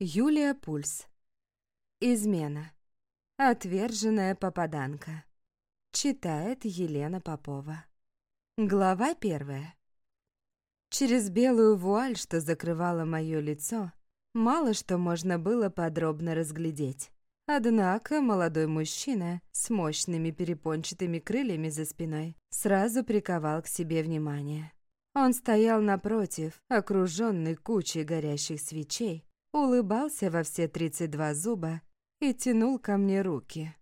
Юлия Пульс. Измена. Отверженная попаданка. Читает Елена Попова. Глава первая. Через белую вуаль, что закрывала мое лицо, мало что можно было подробно разглядеть. Однако молодой мужчина с мощными перепончатыми крыльями за спиной сразу приковал к себе внимание. Он стоял напротив, окруженный кучей горящих свечей, улыбался во все тридцать два зуба и тянул ко мне руки.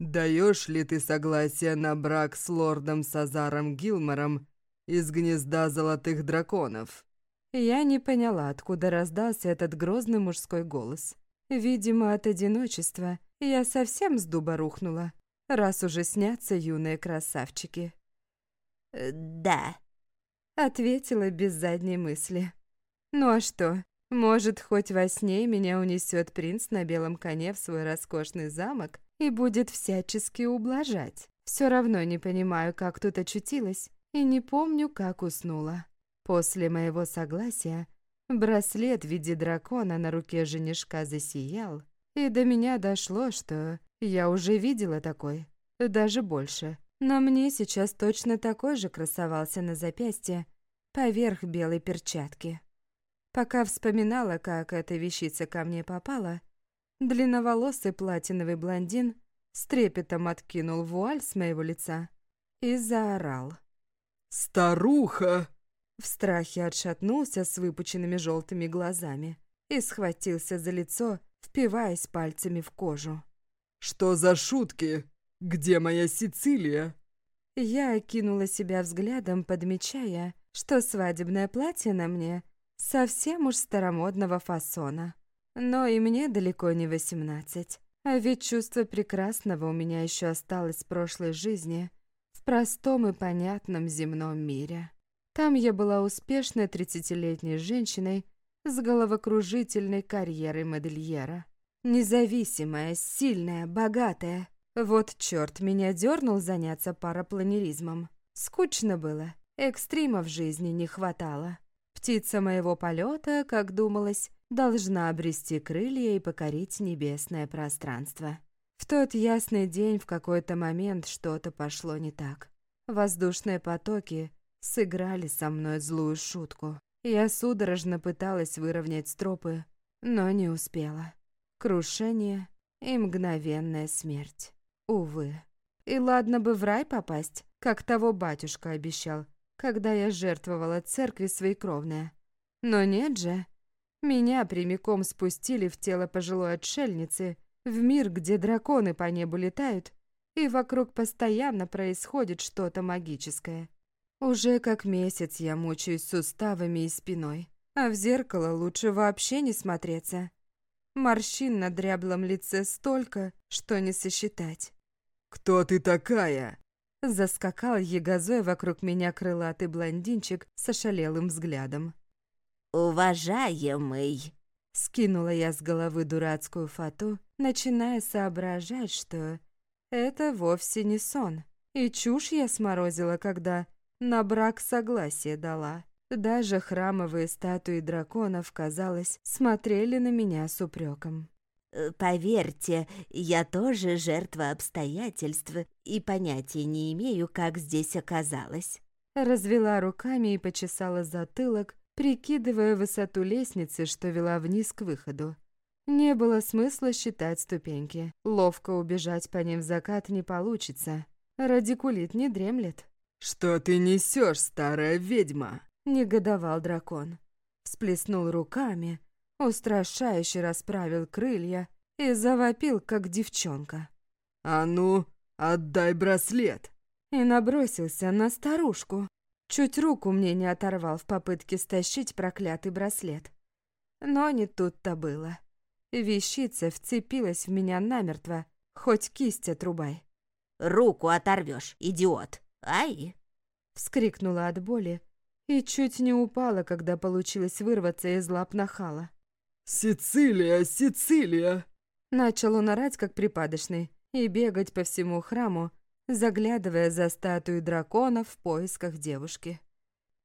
«Даешь ли ты согласие на брак с лордом Сазаром Гилмором из гнезда золотых драконов?» Я не поняла, откуда раздался этот грозный мужской голос. Видимо, от одиночества я совсем с дуба рухнула, раз уже снятся юные красавчики. «Э, «Да», — ответила без задней мысли. «Ну а что, может, хоть во сне меня унесет принц на белом коне в свой роскошный замок и будет всячески ублажать. Все равно не понимаю, как тут очутилась, и не помню, как уснула. После моего согласия браслет в виде дракона на руке женишка засиял, и до меня дошло, что я уже видела такой, даже больше. На мне сейчас точно такой же красовался на запястье, поверх белой перчатки. Пока вспоминала, как эта вещица ко мне попала, длинноволосый платиновый блондин с трепетом откинул вуаль с моего лица и заорал. «Старуха!» В страхе отшатнулся с выпученными желтыми глазами и схватился за лицо, впиваясь пальцами в кожу. «Что за шутки? Где моя Сицилия?» Я окинула себя взглядом, подмечая, что свадебное платье на мне — Совсем уж старомодного фасона. Но и мне далеко не восемнадцать. А ведь чувство прекрасного у меня еще осталось в прошлой жизни, в простом и понятном земном мире. Там я была успешной тридцатилетней женщиной с головокружительной карьерой модельера. Независимая, сильная, богатая. Вот черт меня дернул заняться парапланеризмом. Скучно было, экстрима в жизни не хватало. Птица моего полета, как думалось, должна обрести крылья и покорить небесное пространство. В тот ясный день в какой-то момент что-то пошло не так. Воздушные потоки сыграли со мной злую шутку. Я судорожно пыталась выровнять стропы, но не успела. Крушение и мгновенная смерть. Увы. И ладно бы в рай попасть, как того батюшка обещал, когда я жертвовала церкви своей кровной. Но нет же. Меня прямиком спустили в тело пожилой отшельницы, в мир, где драконы по небу летают, и вокруг постоянно происходит что-то магическое. Уже как месяц я мучаюсь суставами и спиной, а в зеркало лучше вообще не смотреться. Морщин на дряблом лице столько, что не сосчитать. «Кто ты такая?» Заскакал ягозой вокруг меня крылатый блондинчик с ошалелым взглядом. «Уважаемый!» Скинула я с головы дурацкую фату, начиная соображать, что это вовсе не сон. И чушь я сморозила, когда на брак согласие дала. Даже храмовые статуи драконов, казалось, смотрели на меня с упреком. Э, «Поверьте, я тоже жертва обстоятельств и понятия не имею, как здесь оказалось». Развела руками и почесала затылок, прикидывая высоту лестницы, что вела вниз к выходу. Не было смысла считать ступеньки. Ловко убежать по ним в закат не получится. Радикулит не дремлет. «Что ты несешь, старая ведьма?» — негодовал дракон. Всплеснул руками, устрашающе расправил крылья и завопил, как девчонка. «А ну, отдай браслет!» И набросился на старушку. Чуть руку мне не оторвал в попытке стащить проклятый браслет. Но не тут-то было. Вещица вцепилась в меня намертво, хоть кисть отрубай. «Руку оторвешь, идиот! Ай!» Вскрикнула от боли и чуть не упала, когда получилось вырваться из лап нахала. «Сицилия, Сицилия!» Начал он орать, как припадочный, и бегать по всему храму, заглядывая за статую дракона в поисках девушки.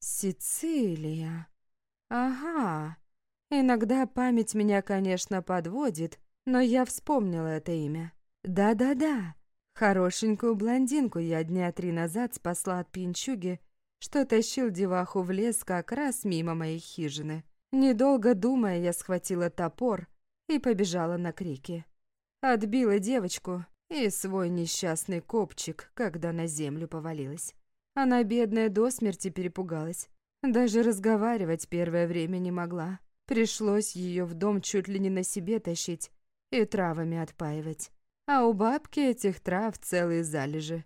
«Сицилия! Ага, Иногда память меня, конечно, подводит, но я вспомнила это имя. Да-да-да, хорошенькую блондинку я дня три назад спасла от пьянчуги, что тащил деваху в лес как раз мимо моей хижины. Недолго думая, я схватила топор и побежала на крики. Отбила девочку и свой несчастный копчик, когда на землю повалилась. Она, бедная, до смерти перепугалась. Даже разговаривать первое время не могла. Пришлось ее в дом чуть ли не на себе тащить и травами отпаивать. А у бабки этих трав целые залежи.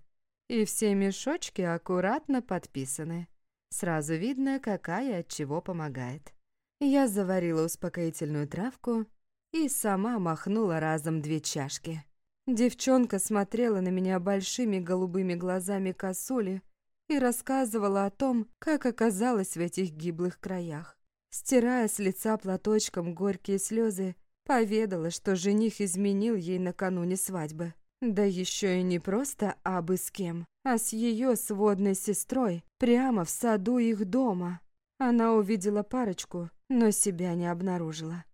И все мешочки аккуратно подписаны. Сразу видно, какая от чего помогает. Я заварила успокоительную травку и сама махнула разом две чашки. Девчонка смотрела на меня большими голубыми глазами косули и рассказывала о том, как оказалась в этих гиблых краях. Стирая с лица платочком горькие слезы, поведала, что жених изменил ей накануне свадьбы. Да еще и не просто абы с кем, а с ее сводной сестрой прямо в саду их дома. Она увидела парочку, но себя не обнаружила.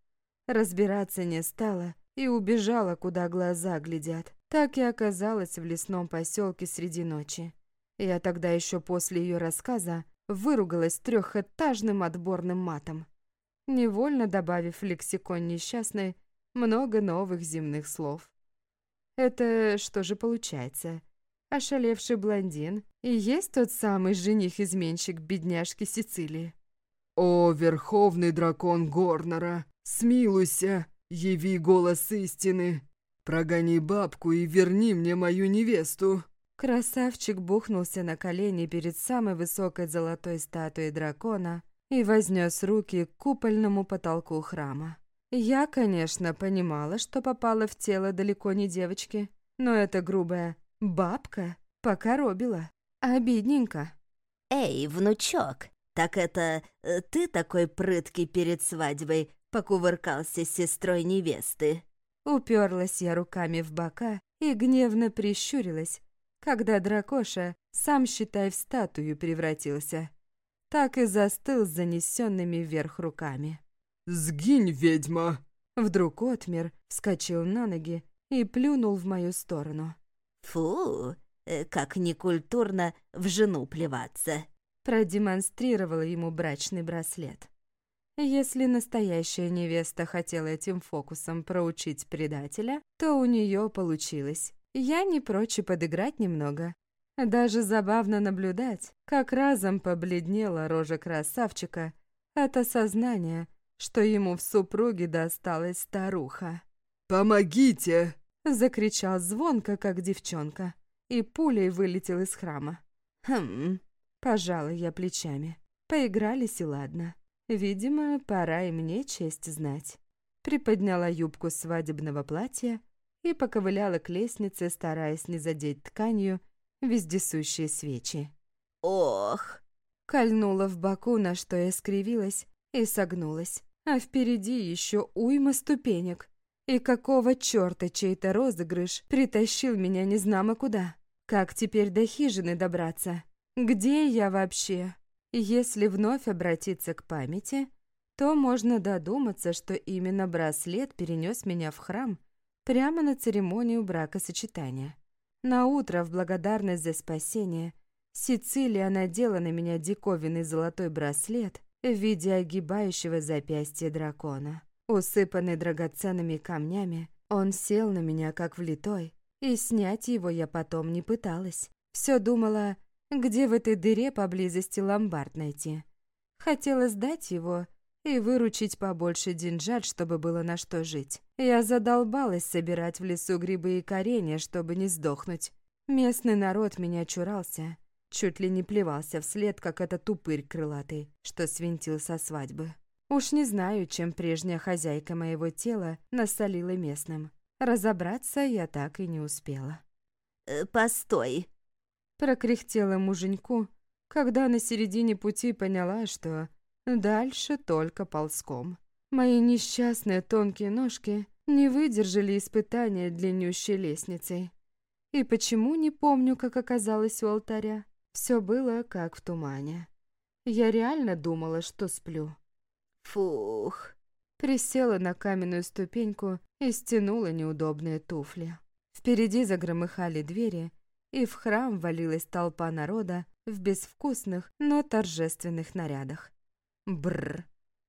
Разбираться не стала и убежала, куда глаза глядят. Так и оказалась в лесном поселке среди ночи. Я тогда еще после ее рассказа выругалась трехэтажным отборным матом, невольно добавив в лексикон несчастной много новых земных слов. Это что же получается? Ошалевший блондин и есть тот самый жених-изменщик бедняжки Сицилии. «О, верховный дракон Горнера, смилуйся, яви голос истины, прогони бабку и верни мне мою невесту!» Красавчик бухнулся на колени перед самой высокой золотой статуей дракона и вознес руки к купольному потолку храма. Я, конечно, понимала, что попала в тело далеко не девочки, но эта грубая бабка покоробила. Обидненько. «Эй, внучок, так это э, ты такой прыткий перед свадьбой покувыркался с сестрой невесты?» Уперлась я руками в бока и гневно прищурилась, когда дракоша, сам считай, в статую превратился. Так и застыл с занесенными вверх руками. «Сгинь, ведьма!» Вдруг Отмер вскочил на ноги и плюнул в мою сторону. «Фу, э, как некультурно в жену плеваться!» Продемонстрировала ему брачный браслет. Если настоящая невеста хотела этим фокусом проучить предателя, то у нее получилось. Я не прочь подыграть немного. Даже забавно наблюдать, как разом побледнела рожа красавчика от осознания, что ему в супруге досталась старуха. «Помогите!» — закричал звонко, как девчонка, и пулей вылетел из храма. «Хм...» — пожала я плечами. Поигрались и ладно. Видимо, пора и мне честь знать. Приподняла юбку свадебного платья и поковыляла к лестнице, стараясь не задеть тканью вездесущие свечи. «Ох!» Кольнула в боку, на что я скривилась и согнулась. А впереди еще уйма ступенек. И какого черта чей-то розыгрыш притащил меня незнамо куда? Как теперь до хижины добраться? Где я вообще? Если вновь обратиться к памяти, то можно додуматься, что именно браслет перенес меня в храм прямо на церемонию бракосочетания. На утро в благодарность за спасение Сицилия надела на меня диковинный золотой браслет в виде огибающего запястья дракона. Усыпанный драгоценными камнями, он сел на меня как влитой, и снять его я потом не пыталась. Все думала, где в этой дыре поблизости ломбард найти. Хотела сдать его и выручить побольше деньжат, чтобы было на что жить. Я задолбалась собирать в лесу грибы и коренья, чтобы не сдохнуть. Местный народ меня чурался, чуть ли не плевался вслед, как этот тупырь крылатый, что свинтил со свадьбы. Уж не знаю, чем прежняя хозяйка моего тела насолила местным. Разобраться я так и не успела. «Э, «Постой!» Прокряхтела муженьку, когда на середине пути поняла, что Дальше только ползком. Мои несчастные тонкие ножки не выдержали испытания длиннющей лестницей. И почему не помню, как оказалось у алтаря? Все было как в тумане. Я реально думала, что сплю. Фух. присела на каменную ступеньку и стянула неудобные туфли. Впереди загромыхали двери, и в храм валилась толпа народа в безвкусных, но торжественных нарядах. Бррр.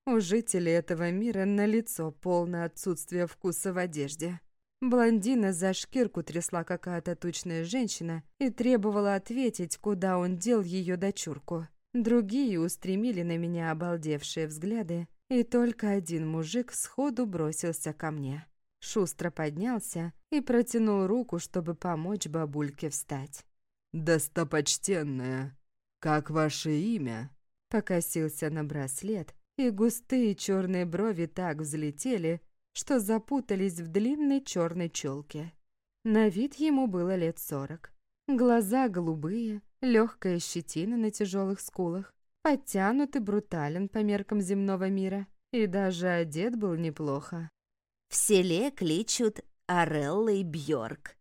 У жителей этого мира налицо полное отсутствие вкуса в одежде. Блондина за шкирку трясла какая-то тучная женщина и требовала ответить, куда он дел ее дочурку. Другие устремили на меня обалдевшие взгляды, и только один мужик сходу бросился ко мне. Шустро поднялся и протянул руку, чтобы помочь бабульке встать. «Достопочтенная, как ваше имя?» Покосился на браслет, и густые черные брови так взлетели, что запутались в длинной черной челке. На вид ему было лет сорок. Глаза голубые, легкая щетина на тяжелых скулах, подтянут и брутален по меркам земного мира, и даже одет был неплохо. В селе кличут Ареллой Бьорк.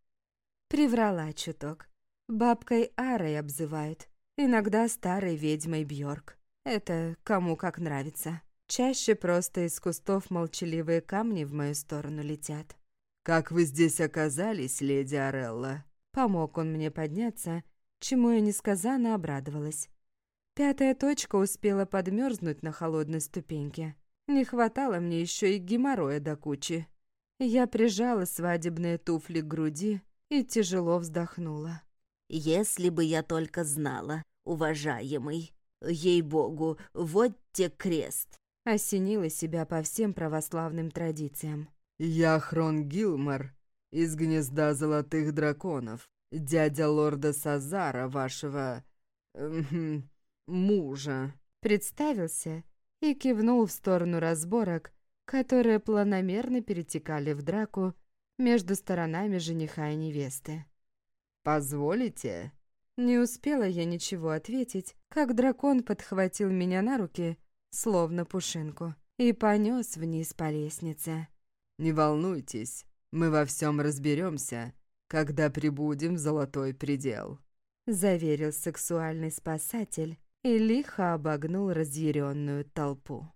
Приврала чуток. Бабкой Арой обзывают, иногда старой ведьмой Бьорк. Это кому как нравится. Чаще просто из кустов молчаливые камни в мою сторону летят. «Как вы здесь оказались, леди Орелла?» Помог он мне подняться, чему я несказанно обрадовалась. Пятая точка успела подмерзнуть на холодной ступеньке. Не хватало мне еще и геморроя до кучи. Я прижала свадебные туфли к груди и тяжело вздохнула. «Если бы я только знала, уважаемый, ей-богу, вот те крест!» осенила себя по всем православным традициям. «Я Хрон Гилмор из гнезда золотых драконов, дядя лорда Сазара, вашего... Э, мужа». Представился и кивнул в сторону разборок, которые планомерно перетекали в драку между сторонами жениха и невесты. «Позволите?» Не успела я ничего ответить, как дракон подхватил меня на руки словно пушинку, и понес вниз по лестнице. «Не волнуйтесь, мы во всем разберемся, когда прибудем в золотой предел», заверил сексуальный спасатель и лихо обогнул разъяренную толпу.